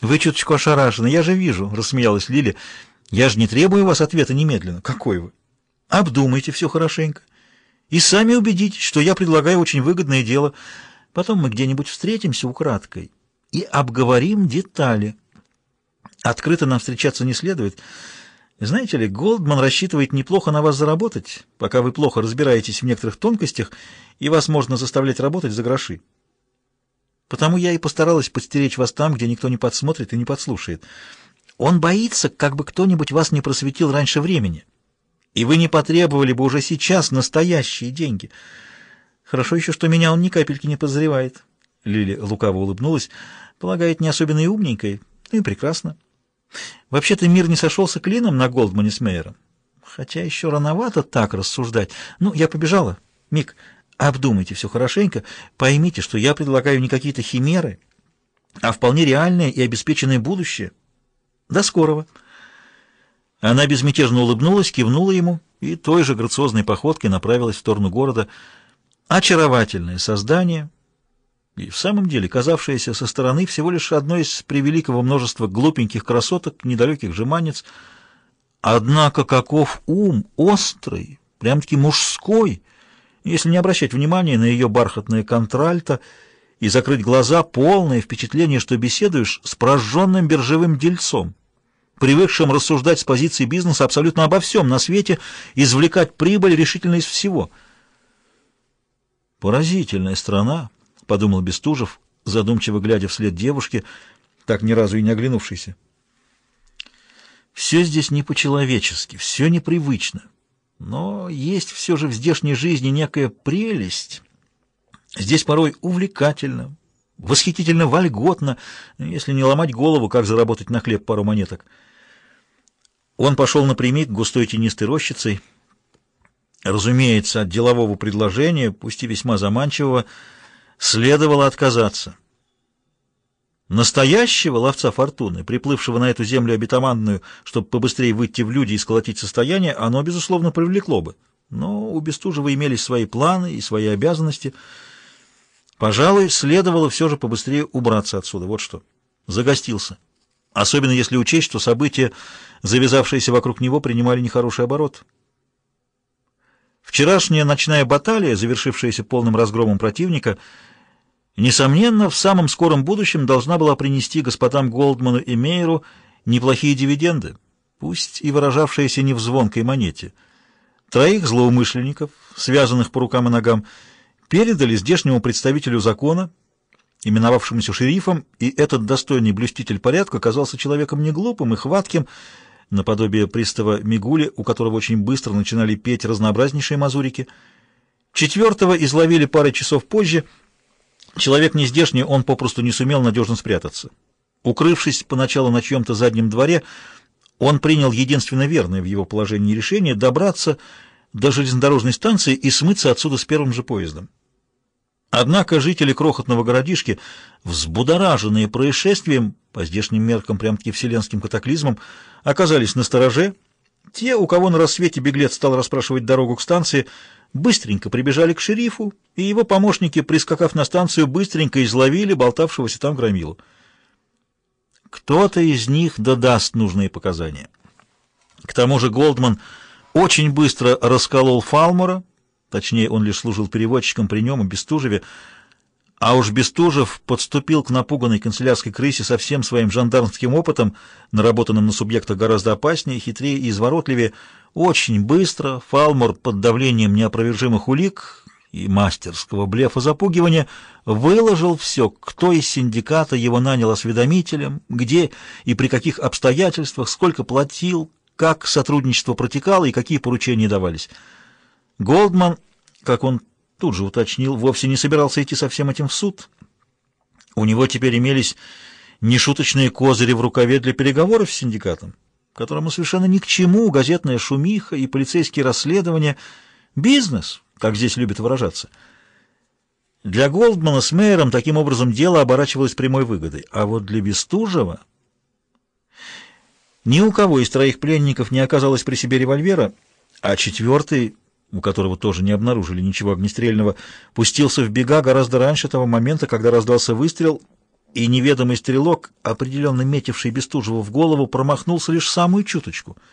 Вы чуточку ошарашены, я же вижу, — рассмеялась Лили. Я же не требую у вас ответа немедленно. Какой вы? Обдумайте все хорошенько. И сами убедитесь, что я предлагаю очень выгодное дело. Потом мы где-нибудь встретимся украдкой и обговорим детали. Открыто нам встречаться не следует. Знаете ли, Голдман рассчитывает неплохо на вас заработать, пока вы плохо разбираетесь в некоторых тонкостях, и вас можно заставлять работать за гроши. Потому я и постаралась подстеречь вас там, где никто не подсмотрит и не подслушает. Он боится, как бы кто-нибудь вас не просветил раньше времени, и вы не потребовали бы уже сейчас настоящие деньги. Хорошо еще, что меня он ни капельки не подозревает. Лили лукаво улыбнулась. Полагает, не особенно и умненькой. Ну и прекрасно. Вообще-то мир не сошелся клином на Голдмане с Мейером. Хотя еще рановато так рассуждать. Ну, я побежала. Мик, обдумайте все хорошенько. Поймите, что я предлагаю не какие-то химеры, а вполне реальное и обеспеченное будущее. До скорого. Она безмятежно улыбнулась, кивнула ему и той же грациозной походкой направилась в сторону города. Очаровательное создание — и в самом деле казавшаяся со стороны всего лишь одной из превеликого множества глупеньких красоток, недалеких жеманец. Однако каков ум, острый, прям-таки мужской, если не обращать внимания на ее бархатное контральто и закрыть глаза, полное впечатление, что беседуешь с прожженным биржевым дельцом, привыкшим рассуждать с позиции бизнеса абсолютно обо всем на свете, извлекать прибыль решительно из всего. Поразительная страна, — подумал Бестужев, задумчиво глядя вслед девушке, так ни разу и не оглянувшейся. Все здесь не по-человечески, все непривычно. Но есть все же в здешней жизни некая прелесть. Здесь порой увлекательно, восхитительно вольготно, если не ломать голову, как заработать на хлеб пару монеток. Он пошел напрямик густой тенистой рощицей. Разумеется, от делового предложения, пусть и весьма заманчивого, следовало отказаться. Настоящего ловца фортуны, приплывшего на эту землю обетаманную, чтобы побыстрее выйти в люди и сколотить состояние, оно, безусловно, привлекло бы. Но у Бестужева имелись свои планы и свои обязанности. Пожалуй, следовало все же побыстрее убраться отсюда. Вот что. Загостился. Особенно если учесть, что события, завязавшиеся вокруг него, принимали нехороший оборот. Вчерашняя ночная баталия, завершившаяся полным разгромом противника, несомненно, в самом скором будущем должна была принести господам Голдману и Мейеру неплохие дивиденды, пусть и выражавшиеся не в звонкой монете. Троих злоумышленников, связанных по рукам и ногам, передали здешнему представителю закона, именовавшемуся шерифом, и этот достойный блюститель порядка оказался человеком неглупым и хватким, наподобие пристава Мигули, у которого очень быстро начинали петь разнообразнейшие мазурики. Четвертого изловили пару часов позже. Человек нездешний, он попросту не сумел надежно спрятаться. Укрывшись поначалу на чьем-то заднем дворе, он принял единственно верное в его положении решение добраться до железнодорожной станции и смыться отсюда с первым же поездом. Однако жители крохотного городишки, взбудораженные происшествием, по здешним меркам прям-таки вселенским катаклизмом, оказались на стороже. Те, у кого на рассвете беглец стал расспрашивать дорогу к станции, быстренько прибежали к шерифу, и его помощники, прискакав на станцию, быстренько изловили болтавшегося там громилу. Кто-то из них додаст нужные показания. К тому же Голдман очень быстро расколол Фалмора, точнее, он лишь служил переводчиком при нем и Бестужеве, а уж Бестужев подступил к напуганной канцелярской крысе со всем своим жандармским опытом, наработанным на субъекта гораздо опаснее, хитрее и изворотливее. Очень быстро Фалмор под давлением неопровержимых улик и мастерского блефа запугивания выложил все, кто из синдиката его нанял осведомителем, где и при каких обстоятельствах, сколько платил, как сотрудничество протекало и какие поручения давались. Голдман, как он тут же уточнил, вовсе не собирался идти со всем этим в суд. У него теперь имелись нешуточные козыри в рукаве для переговоров с синдикатом, которому совершенно ни к чему газетная шумиха и полицейские расследования, бизнес, как здесь любят выражаться. Для Голдмана с Мейером таким образом дело оборачивалось прямой выгодой, а вот для Бестужева... Ни у кого из троих пленников не оказалось при себе револьвера, а четвертый у которого тоже не обнаружили ничего огнестрельного, пустился в бега гораздо раньше того момента, когда раздался выстрел, и неведомый стрелок, определенно метивший Бестужеву в голову, промахнулся лишь самую чуточку —